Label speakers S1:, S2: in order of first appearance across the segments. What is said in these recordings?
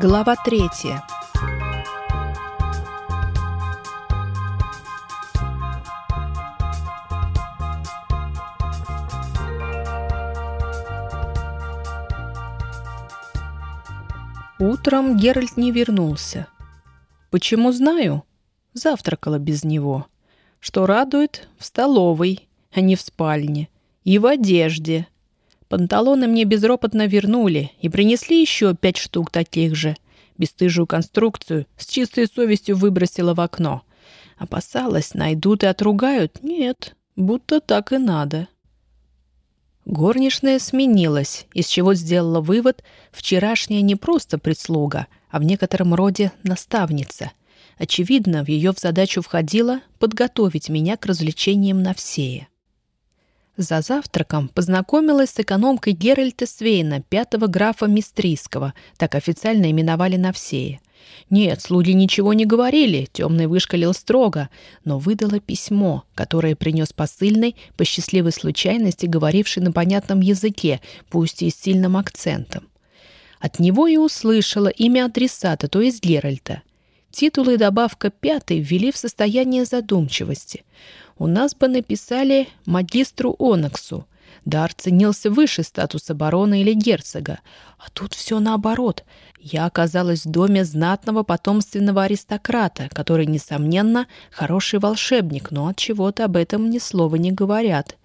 S1: Глава третья. Утром Геральт не вернулся. Почему знаю? Завтракала без него. Что радует, в столовой, а не в спальне. И в одежде – Панталоны мне безропотно вернули и принесли еще пять штук таких же. Бестыжую конструкцию с чистой совестью выбросила в окно. Опасалась, найдут и отругают? Нет, будто так и надо. Горничная сменилась, из чего сделала вывод, вчерашняя не просто прислуга, а в некотором роде наставница. Очевидно, в ее задачу входило подготовить меня к развлечениям на всее. За завтраком познакомилась с экономкой Геральта Свейна, пятого графа Мистрийского, так официально именовали Навсея. Нет, слуги ничего не говорили, темный вышкалил строго, но выдала письмо, которое принес посыльный, по счастливой случайности говоривший на понятном языке, пусть и с сильным акцентом. От него и услышала имя адресата, то есть Геральта. Титулы и добавка «пятый» ввели в состояние задумчивости – у нас бы написали магистру Оноксу. Дар ценился выше статуса барона или герцога. А тут все наоборот. Я оказалась в доме знатного потомственного аристократа, который, несомненно, хороший волшебник, но от чего-то об этом ни слова не говорят.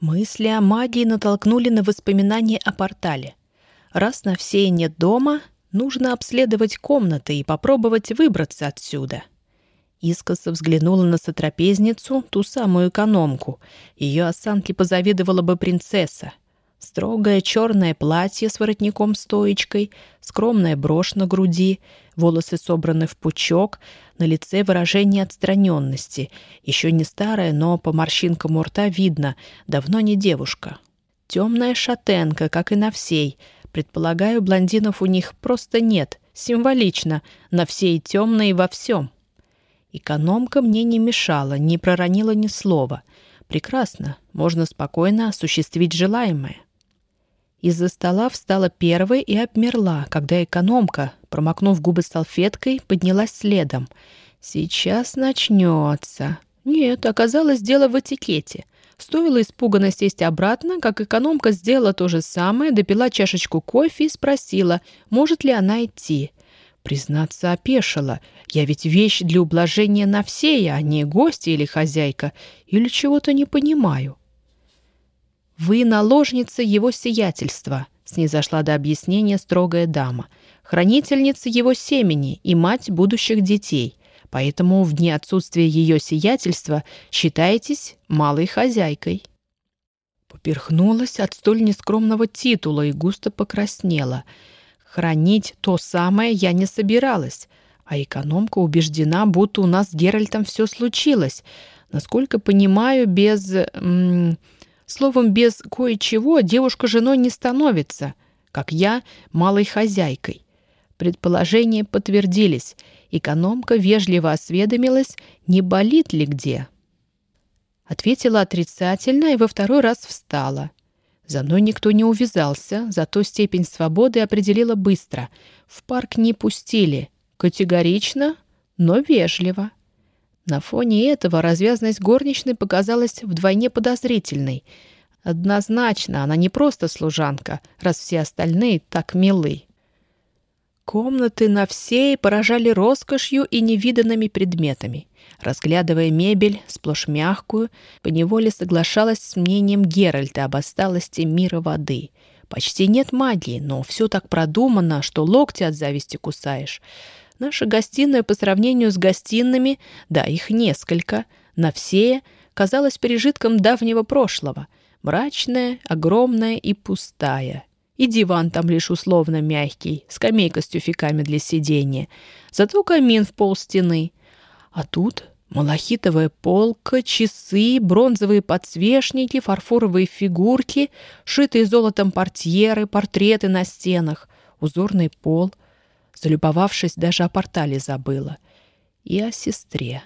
S1: Мысли о магии натолкнули на воспоминания о портале. Раз на все нет дома, нужно обследовать комнаты и попробовать выбраться отсюда. Искоса взглянула на сотрапезницу, ту самую экономку. Ее осанке позавидовала бы принцесса. Строгое черное платье с воротником-стоечкой, скромная брошь на груди, волосы собраны в пучок, на лице выражение отстраненности. Еще не старая, но по морщинкам у рта видно, давно не девушка. Темная шатенка, как и на всей. Предполагаю, блондинов у них просто нет. Символично. На всей темные во всем. Экономка мне не мешала, не проронила ни слова. Прекрасно, можно спокойно осуществить желаемое. Из-за стола встала первой и обмерла, когда экономка, промокнув губы салфеткой, поднялась следом. «Сейчас начнется». Нет, оказалось дело в этикете. Стоило испуганно сесть обратно, как экономка сделала то же самое, допила чашечку кофе и спросила, может ли она идти. Признаться, опешила. Я ведь вещь для ублажения на все, а не гости или хозяйка. Или чего-то не понимаю. «Вы наложница его сиятельства», — снизошла до объяснения строгая дама. «Хранительница его семени и мать будущих детей. Поэтому в дни отсутствия ее сиятельства считаетесь малой хозяйкой». Поперхнулась от столь нескромного титула и густо покраснела — Хранить то самое я не собиралась, а экономка убеждена, будто у нас с Геральтом все случилось. Насколько понимаю, без... Словом, без кое-чего девушка женой не становится, как я малой хозяйкой. Предположения подтвердились. Экономка вежливо осведомилась, не болит ли где. Ответила отрицательно и во второй раз встала — за мной никто не увязался, зато степень свободы определила быстро. В парк не пустили. Категорично, но вежливо. На фоне этого развязность горничной показалась вдвойне подозрительной. Однозначно, она не просто служанка, раз все остальные так милы. Комнаты на всей поражали роскошью и невиданными предметами. Разглядывая мебель, сплошь мягкую, поневоле соглашалась с мнением Геральта об осталости мира воды. Почти нет магии, но все так продумано, что локти от зависти кусаешь. Наша гостиная по сравнению с гостиными, да, их несколько, на все, казалась пережитком давнего прошлого. Мрачная, огромная и пустая. И диван там лишь условно мягкий, скамейка с тюфяками для сидения. Зато камин в пол стены — а тут малахитовая полка, часы, бронзовые подсвечники, фарфоровые фигурки, шитые золотом портьеры, портреты на стенах, узорный пол. Залюбовавшись, даже о портале забыла. И о сестре.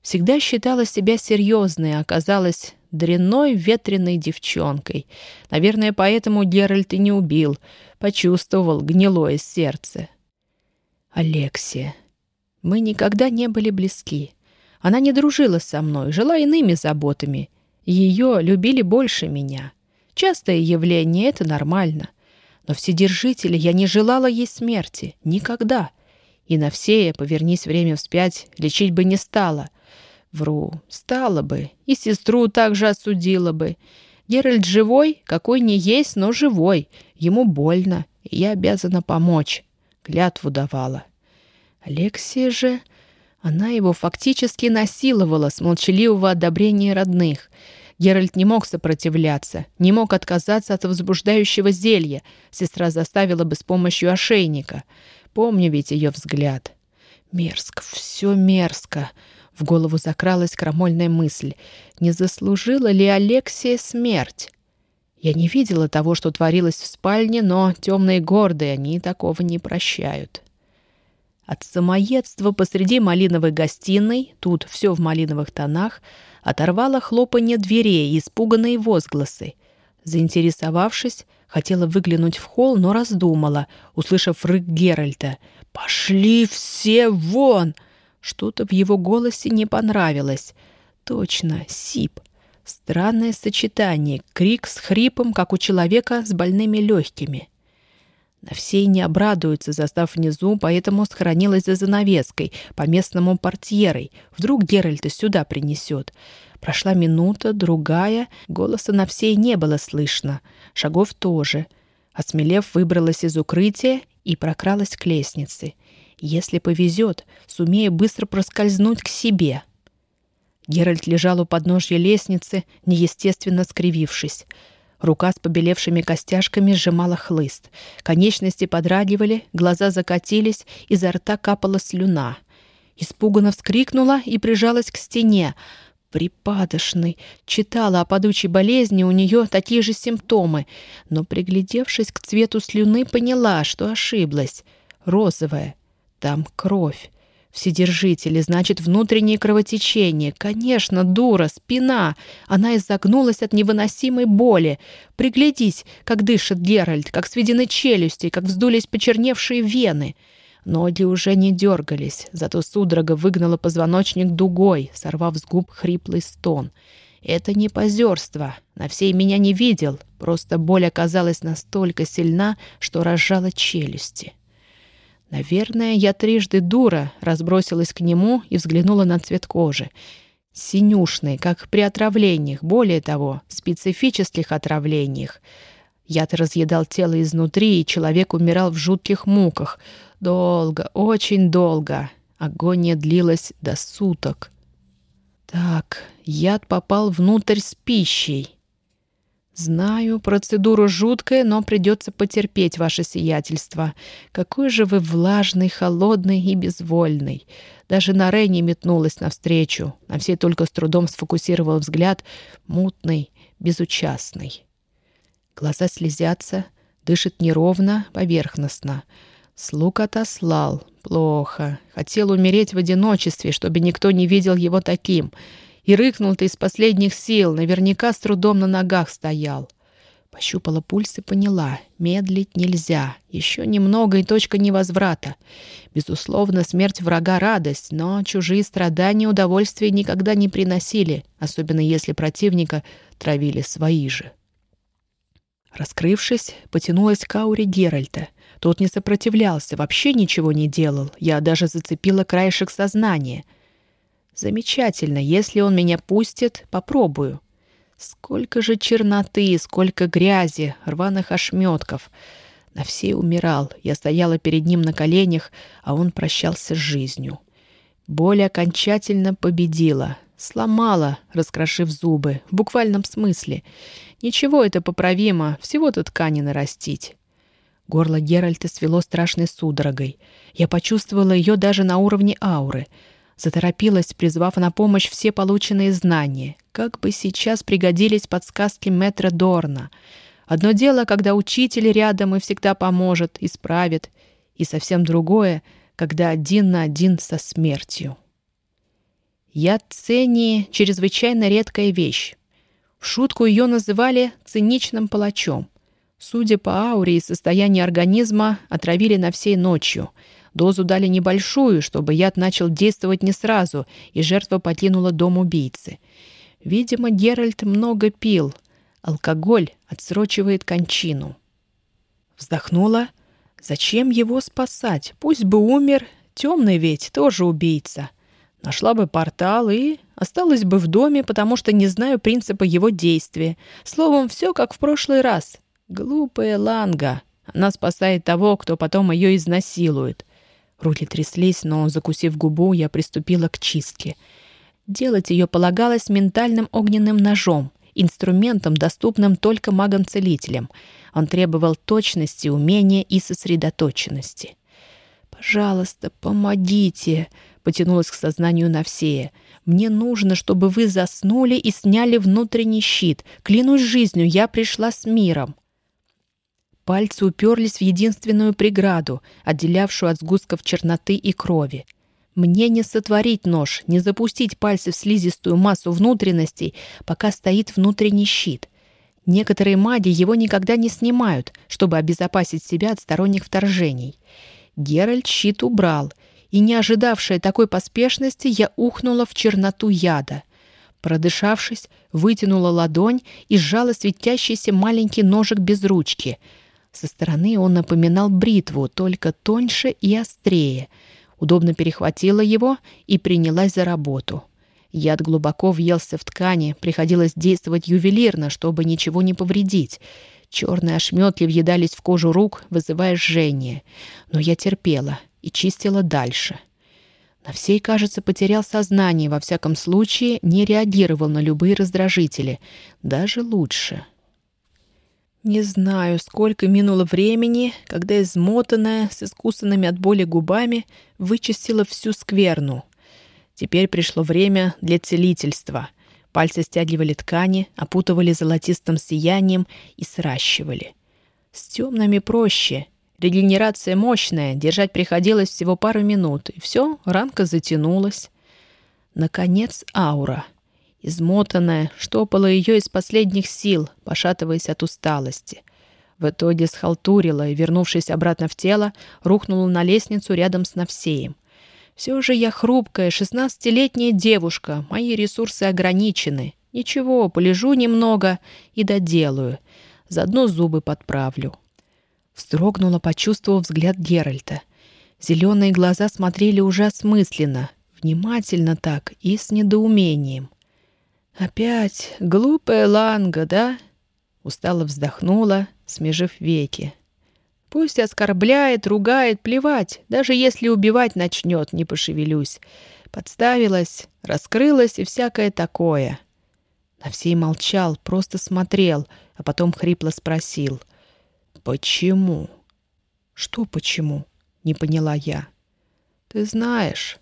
S1: Всегда считала себя серьезной, а оказалась дрянной ветреной девчонкой. Наверное, поэтому Геральт и не убил. Почувствовал гнилое сердце. Алексия. Мы никогда не были близки. Она не дружила со мной, жила иными заботами. Ее любили больше меня. Частое явление, это нормально. Но вседержители я не желала ей смерти. Никогда. И на все, повернись время вспять, лечить бы не стала. Вру, стала бы. И сестру также осудила бы. Геральт живой, какой не есть, но живой. Ему больно, и я обязана помочь. Клятву давала. Алексия же... Она его фактически насиловала с молчаливого одобрения родных. Геральт не мог сопротивляться, не мог отказаться от возбуждающего зелья. Сестра заставила бы с помощью ошейника. Помню ведь ее взгляд. Мерзко, все мерзко. В голову закралась крамольная мысль. Не заслужила ли Алексия смерть? Я не видела того, что творилось в спальне, но темные гордые, они такого не прощают. От самоедства посреди малиновой гостиной, тут все в малиновых тонах, оторвало хлопанье дверей и испуганные возгласы. Заинтересовавшись, хотела выглянуть в холл, но раздумала, услышав рык Геральта. «Пошли все вон!» Что-то в его голосе не понравилось. Точно, сип. Странное сочетание, крик с хрипом, как у человека с больными легкими. На все не обрадуются, застав внизу, поэтому сохранилась за занавеской, по-местному портьерой. Вдруг Геральта сюда принесет. Прошла минута, другая. Голоса на всей не было слышно. Шагов тоже. Осмелев, выбралась из укрытия и прокралась к лестнице. Если повезет, сумею быстро проскользнуть к себе. Геральт лежал у подножья лестницы, неестественно скривившись. Рука с побелевшими костяшками сжимала хлыст. Конечности подрагивали, глаза закатились, изо рта капала слюна. Испуганно вскрикнула и прижалась к стене. Припадочный. Читала о падучей болезни, у нее такие же симптомы. Но, приглядевшись к цвету слюны, поняла, что ошиблась. Розовая. Там кровь. Вседержители, значит, внутреннее кровотечение. Конечно, дура, спина. Она изогнулась от невыносимой боли. Приглядись, как дышит Геральт, как сведены челюсти, как вздулись почерневшие вены. Ноги уже не дергались, зато судорога выгнала позвоночник дугой, сорвав с губ хриплый стон. Это не позерство. На всей меня не видел. Просто боль оказалась настолько сильна, что разжала челюсти. Наверное, я трижды дура, разбросилась к нему и взглянула на цвет кожи. Синюшный, как при отравлениях, более того, специфических отравлениях. Яд разъедал тело изнутри, и человек умирал в жутких муках. Долго, очень долго. Агония длилась до суток. Так, яд попал внутрь с пищей. «Знаю, процедура жуткая, но придется потерпеть ваше сиятельство. Какой же вы влажный, холодный и безвольный!» Даже на Рене метнулась навстречу. На все только с трудом сфокусировал взгляд, мутный, безучастный. Глаза слезятся, дышит неровно, поверхностно. Слуг отослал. Плохо. Хотел умереть в одиночестве, чтобы никто не видел его таким — и рыкнул-то из последних сил, наверняка с трудом на ногах стоял. Пощупала пульс и поняла, медлить нельзя. Еще немного и точка невозврата. Безусловно, смерть врага — радость, но чужие страдания удовольствия никогда не приносили, особенно если противника травили свои же. Раскрывшись, потянулась к ауре Геральта. Тот не сопротивлялся, вообще ничего не делал. Я даже зацепила краешек сознания — Замечательно, если он меня пустит, попробую. Сколько же черноты, сколько грязи, рваных ошметков. На все умирал. Я стояла перед ним на коленях, а он прощался с жизнью. Боль окончательно победила. Сломала, раскрошив зубы, в буквальном смысле. Ничего, это поправимо, всего-то ткани нарастить. Горло Геральта свело страшной судорогой. Я почувствовала ее даже на уровне ауры — Заторопилась, призвав на помощь все полученные знания. Как бы сейчас пригодились подсказки мэтра Дорна. Одно дело, когда учитель рядом и всегда поможет, исправит, и совсем другое, когда один на один со смертью. Яд цении — чрезвычайно редкая вещь. В шутку ее называли «циничным палачом». Судя по ауре и состоянию организма, отравили на всей ночью — Дозу дали небольшую, чтобы яд начал действовать не сразу, и жертва покинула дом убийцы. Видимо, Геральт много пил. Алкоголь отсрочивает кончину. Вздохнула. Зачем его спасать? Пусть бы умер. Темный ведь тоже убийца. Нашла бы портал и осталась бы в доме, потому что не знаю принципа его действия. Словом, все как в прошлый раз. Глупая Ланга. Она спасает того, кто потом ее изнасилует. Руки тряслись, но, закусив губу, я приступила к чистке. Делать ее полагалось ментальным огненным ножом, инструментом, доступным только магам-целителям. Он требовал точности, умения и сосредоточенности. «Пожалуйста, помогите!» — потянулась к сознанию Навсея. «Мне нужно, чтобы вы заснули и сняли внутренний щит. Клянусь жизнью, я пришла с миром». Пальцы уперлись в единственную преграду, отделявшую от сгустков черноты и крови. Мне не сотворить нож, не запустить пальцы в слизистую массу внутренностей, пока стоит внутренний щит. Некоторые маги его никогда не снимают, чтобы обезопасить себя от сторонних вторжений. Геральт щит убрал, и, не ожидавшая такой поспешности, я ухнула в черноту яда. Продышавшись, вытянула ладонь и сжала светящийся маленький ножик без ручки — со стороны он напоминал бритву, только тоньше и острее. Удобно перехватила его и принялась за работу. Яд глубоко въелся в ткани, приходилось действовать ювелирно, чтобы ничего не повредить. Черные ошметки въедались в кожу рук, вызывая жжение. Но я терпела и чистила дальше. На всей, кажется, потерял сознание, во всяком случае не реагировал на любые раздражители. Даже лучше. Не знаю, сколько минуло времени, когда измотанная, с искусанными от боли губами, вычистила всю скверну. Теперь пришло время для целительства. Пальцы стягивали ткани, опутывали золотистым сиянием и сращивали. С темными проще. Регенерация мощная, держать приходилось всего пару минут, и все, ранка затянулась. Наконец аура — Измотанная, штопала ее из последних сил, пошатываясь от усталости. В итоге схалтурила и, вернувшись обратно в тело, рухнула на лестницу рядом с Навсеем. Все же я хрупкая, шестнадцатилетняя девушка, мои ресурсы ограничены. Ничего, полежу немного и доделаю. Заодно зубы подправлю. Вздрогнула, почувствовав взгляд Геральта. Зеленые глаза смотрели уже осмысленно, внимательно так и с недоумением. «Опять глупая Ланга, да?» Устало вздохнула, смежив веки. «Пусть оскорбляет, ругает, плевать. Даже если убивать начнет, не пошевелюсь. Подставилась, раскрылась и всякое такое». Навсей молчал, просто смотрел, а потом хрипло спросил. «Почему?» «Что почему?» — не поняла я. «Ты знаешь...»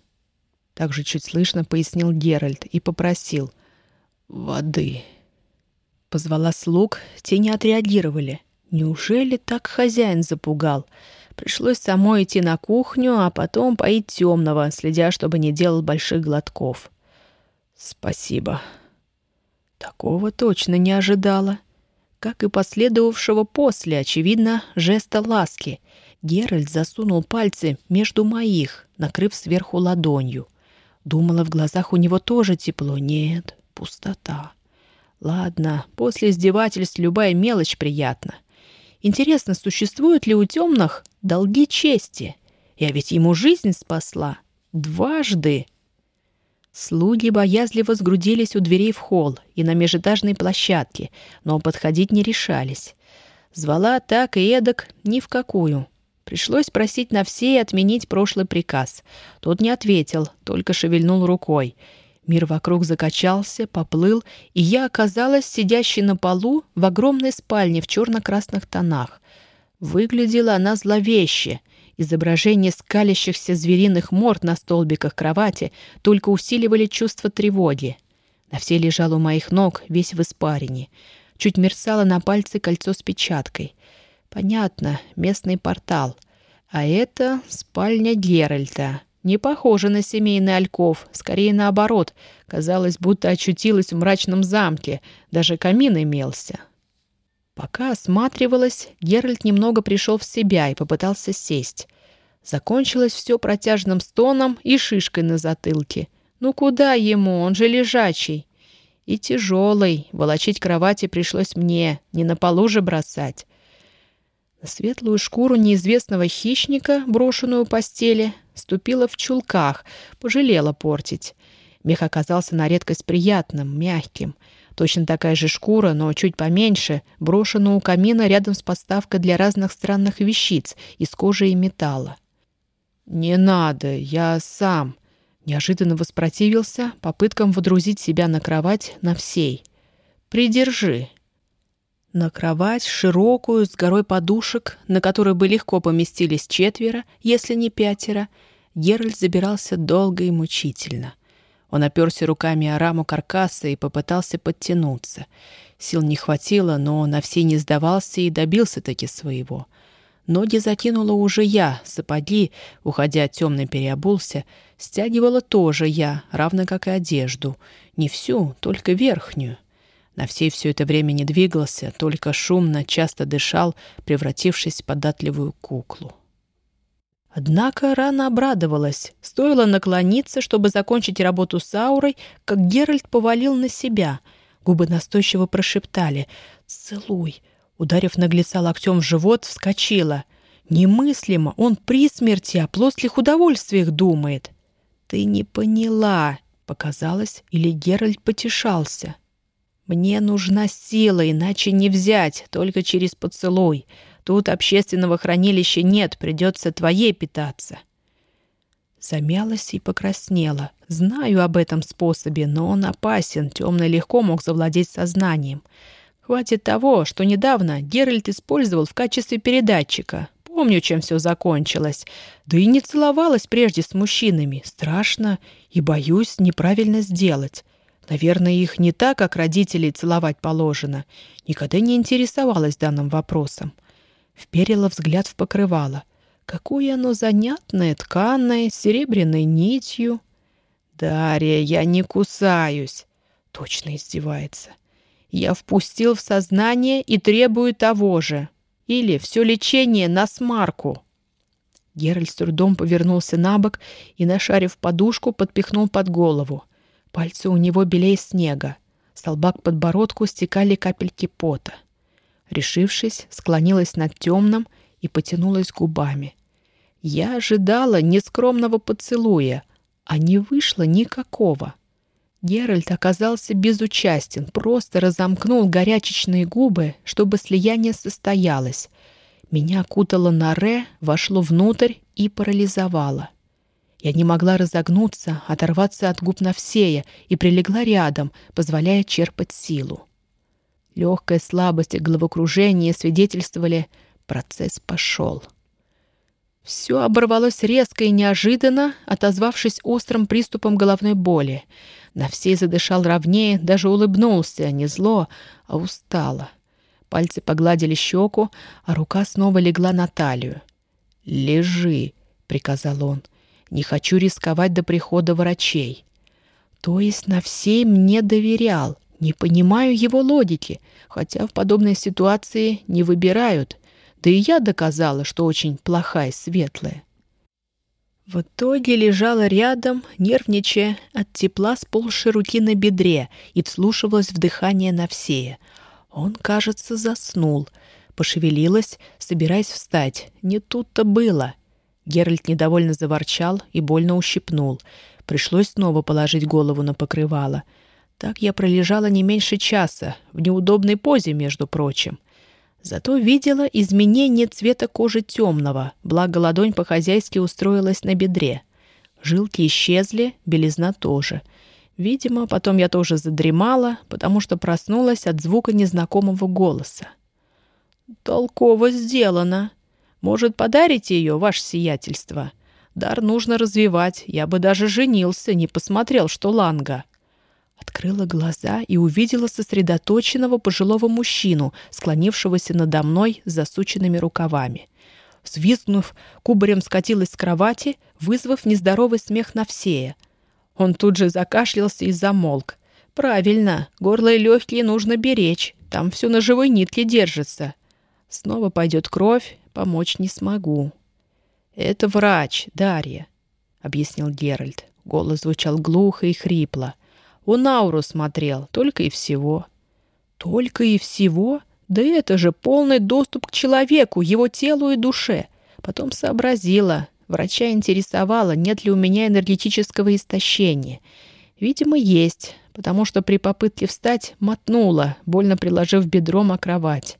S1: Также чуть слышно пояснил Геральт и попросил воды. Позвала слуг, те не отреагировали. Неужели так хозяин запугал? Пришлось самой идти на кухню, а потом поить темного, следя, чтобы не делал больших глотков. Спасибо. Такого точно не ожидала. Как и последовавшего после, очевидно, жеста ласки. Геральт засунул пальцы между моих, накрыв сверху ладонью. Думала, в глазах у него тоже тепло. Нет, Пустота. Ладно, после издевательств любая мелочь приятна. Интересно, существуют ли у темных долги чести? Я ведь ему жизнь спасла. Дважды. Слуги боязливо сгрудились у дверей в холл и на межэтажной площадке, но подходить не решались. Звала так и эдак ни в какую. Пришлось просить на все отменить прошлый приказ. Тот не ответил, только шевельнул рукой — Мир вокруг закачался, поплыл, и я оказалась сидящей на полу в огромной спальне в черно-красных тонах. Выглядела она зловеще. Изображения скалящихся звериных морд на столбиках кровати только усиливали чувство тревоги. На все лежал у моих ног, весь в испарине. Чуть мерцало на пальце кольцо с печаткой. Понятно, местный портал. А это спальня Геральта. Не похоже на семейный альков, скорее наоборот. Казалось, будто очутилась в мрачном замке, даже камин имелся. Пока осматривалась, Геральт немного пришел в себя и попытался сесть. Закончилось все протяжным стоном и шишкой на затылке. Ну куда ему, он же лежачий. И тяжелый, волочить кровати пришлось мне, не на полу же бросать. На светлую шкуру неизвестного хищника, брошенную постели, ступила в чулках, пожалела портить. Мех оказался на редкость приятным, мягким. Точно такая же шкура, но чуть поменьше, брошена у камина рядом с подставкой для разных странных вещиц из кожи и металла. «Не надо, я сам», — неожиданно воспротивился попыткам водрузить себя на кровать на всей. «Придержи». На кровать, широкую, с горой подушек, на которой бы легко поместились четверо, если не пятеро, Геральт забирался долго и мучительно. Он оперся руками о раму каркаса и попытался подтянуться. Сил не хватило, но на все не сдавался и добился-таки своего. Ноги закинула уже я, сапоги, уходя темно переобулся, стягивала тоже я, равно как и одежду. Не всю, только верхнюю. На всей все это время не двигался, только шумно, часто дышал, превратившись в податливую куклу. Однако рано обрадовалась. Стоило наклониться, чтобы закончить работу с аурой, как Геральт повалил на себя. Губы настойчиво прошептали «Целуй». Ударив наглеца локтем в живот, вскочила. Немыслимо, он при смерти о плоских удовольствиях думает. «Ты не поняла», — показалось, или Геральт потешался. «Мне нужна сила, иначе не взять, только через поцелуй. Тут общественного хранилища нет, придется твоей питаться». Замялась и покраснела. Знаю об этом способе, но он опасен, темно легко мог завладеть сознанием. Хватит того, что недавно Геральт использовал в качестве передатчика. Помню, чем все закончилось. Да и не целовалась прежде с мужчинами. Страшно и боюсь неправильно сделать. Наверное, их не так, как родителей целовать положено. Никогда не интересовалась данным вопросом. Вперила взгляд в покрывало. Какое оно занятное, тканое, с серебряной нитью. «Дарья, я не кусаюсь!» Точно издевается. «Я впустил в сознание и требую того же. Или все лечение на смарку». Геральт с трудом повернулся на бок и, нашарив подушку, подпихнул под голову. Пальцы у него белее снега. С лба к подбородку стекали капельки пота. Решившись, склонилась над темным и потянулась губами. Я ожидала нескромного поцелуя, а не вышло никакого. Геральт оказался безучастен, просто разомкнул горячечные губы, чтобы слияние состоялось. Меня окутало норе, вошло внутрь и парализовало. Я не могла разогнуться, оторваться от губ Навсея и прилегла рядом, позволяя черпать силу. Легкая слабость и головокружение свидетельствовали, процесс пошел. Все оборвалось резко и неожиданно, отозвавшись острым приступом головной боли. На всей задышал ровнее, даже улыбнулся, не зло, а устало. Пальцы погладили щеку, а рука снова легла на талию. «Лежи», — приказал он. «Не хочу рисковать до прихода врачей». То есть на всей мне доверял. Не понимаю его логики, хотя в подобной ситуации не выбирают. Да и я доказала, что очень плохая светлая. В итоге лежала рядом, нервничая от тепла с полши руки на бедре и вслушивалась в дыхание Навсея. Он, кажется, заснул. Пошевелилась, собираясь встать. Не тут-то было. Геральт недовольно заворчал и больно ущипнул. Пришлось снова положить голову на покрывало — так я пролежала не меньше часа, в неудобной позе, между прочим. Зато видела изменение цвета кожи темного, благо ладонь по-хозяйски устроилась на бедре. Жилки исчезли, белизна тоже. Видимо, потом я тоже задремала, потому что проснулась от звука незнакомого голоса. «Толково сделано. Может, подарите ее, ваше сиятельство? Дар нужно развивать. Я бы даже женился, не посмотрел, что ланга». Открыла глаза и увидела сосредоточенного пожилого мужчину, склонившегося надо мной с засученными рукавами. Взвизгнув, кубарем скатилась с кровати, вызвав нездоровый смех Навсея. Он тут же закашлялся и замолк. «Правильно, горло и легкие нужно беречь, там все на живой нитке держится. Снова пойдет кровь, помочь не смогу». «Это врач, Дарья», — объяснил Геральт. Голос звучал глухо и хрипло. «Он ауру смотрел, только и всего». «Только и всего? Да это же полный доступ к человеку, его телу и душе». Потом сообразила. Врача интересовало, нет ли у меня энергетического истощения. Видимо, есть, потому что при попытке встать мотнула, больно приложив бедром о кровать.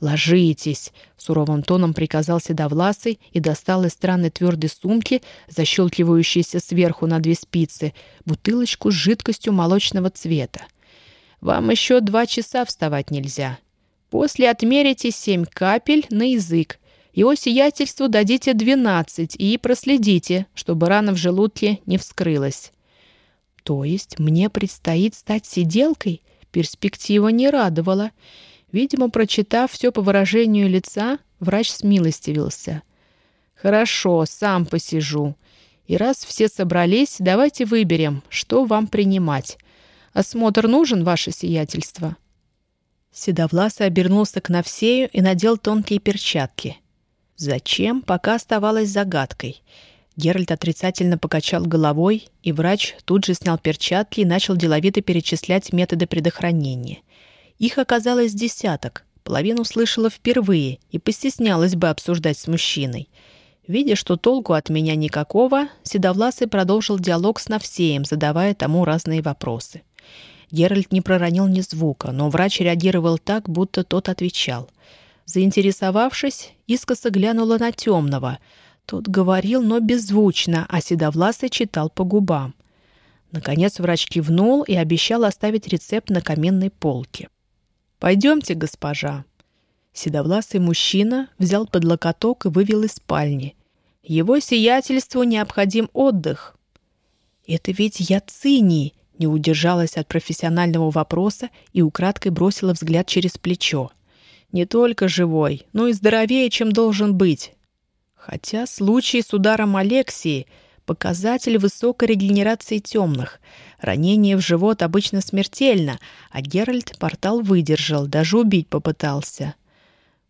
S1: «Ложитесь!» — суровым тоном приказал Седовласый и достал из странной твердой сумки, защелкивающейся сверху на две спицы, бутылочку с жидкостью молочного цвета. «Вам еще два часа вставать нельзя. После отмерите семь капель на язык. Его сиятельству дадите двенадцать и проследите, чтобы рана в желудке не вскрылась». «То есть мне предстоит стать сиделкой?» Перспектива не радовала. Видимо, прочитав все по выражению лица, врач смилостивился. «Хорошо, сам посижу. И раз все собрались, давайте выберем, что вам принимать. Осмотр нужен, ваше сиятельство?» Седовласый обернулся к Навсею и надел тонкие перчатки. Зачем, пока оставалось загадкой. Геральт отрицательно покачал головой, и врач тут же снял перчатки и начал деловито перечислять методы предохранения. Их оказалось десяток. Половину слышала впервые и постеснялась бы обсуждать с мужчиной. Видя, что толку от меня никакого, Седовласый продолжил диалог с Навсеем, задавая тому разные вопросы. Геральт не проронил ни звука, но врач реагировал так, будто тот отвечал. Заинтересовавшись, искоса глянула на темного. Тот говорил, но беззвучно, а Седовласый читал по губам. Наконец врач кивнул и обещал оставить рецепт на каменной полке. «Пойдемте, госпожа». Седовласый мужчина взял под локоток и вывел из спальни. «Его сиятельству необходим отдых». «Это ведь я цини!» не удержалась от профессионального вопроса и украдкой бросила взгляд через плечо. «Не только живой, но и здоровее, чем должен быть». Хотя случай с ударом Алексии — показатель высокой регенерации темных — Ранение в живот обычно смертельно, а Геральт портал выдержал, даже убить попытался.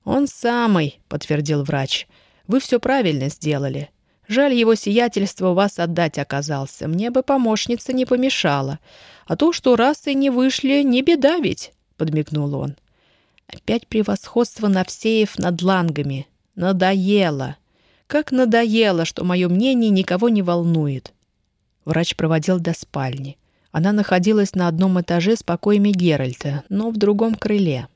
S1: «Он самый», — подтвердил врач. «Вы все правильно сделали. Жаль, его сиятельство вас отдать оказался. Мне бы помощница не помешала. А то, что расы не вышли, не беда ведь», — подмигнул он. Опять превосходство Навсеев над лангами. Надоело. Как надоело, что мое мнение никого не волнует. Врач проводил до спальни. Она находилась на одном этаже с покоями Геральта, но в другом крыле.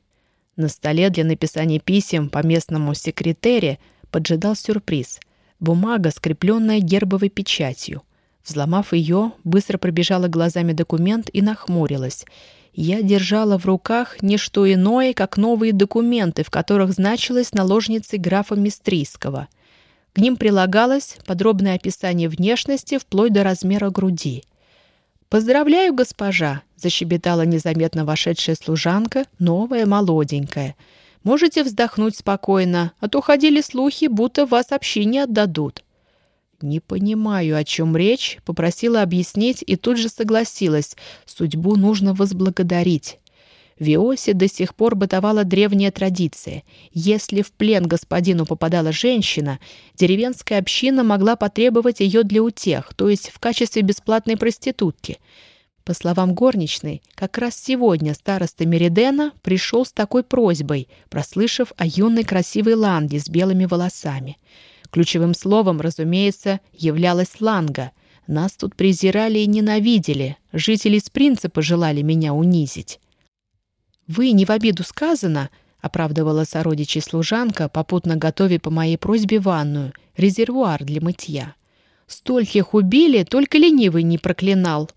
S1: На столе для написания писем по местному секретаре поджидал сюрприз. Бумага, скрепленная гербовой печатью. Взломав ее, быстро пробежала глазами документ и нахмурилась. Я держала в руках не что иное, как новые документы, в которых значилась наложницей графа Мистрийского — к ним прилагалось подробное описание внешности вплоть до размера груди. «Поздравляю, госпожа!» — защебетала незаметно вошедшая служанка, новая, молоденькая. «Можете вздохнуть спокойно, а то ходили слухи, будто вас общине отдадут». «Не понимаю, о чем речь», — попросила объяснить и тут же согласилась. «Судьбу нужно возблагодарить». В Иосе до сих пор бытовала древняя традиция. Если в плен господину попадала женщина, деревенская община могла потребовать ее для утех, то есть в качестве бесплатной проститутки. По словам горничной, как раз сегодня староста Меридена пришел с такой просьбой, прослышав о юной красивой Ланге с белыми волосами. Ключевым словом, разумеется, являлась Ланга. Нас тут презирали и ненавидели, жители с принципа желали меня унизить. «Вы не в обиду сказано», — оправдывала сородичей служанка, попутно готовя по моей просьбе ванную, резервуар для мытья. «Стольких убили, только ленивый не проклинал».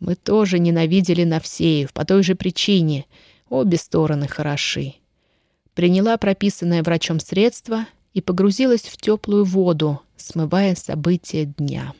S1: Мы тоже ненавидели Навсеев по той же причине. Обе стороны хороши. Приняла прописанное врачом средство и погрузилась в теплую воду, смывая события дня.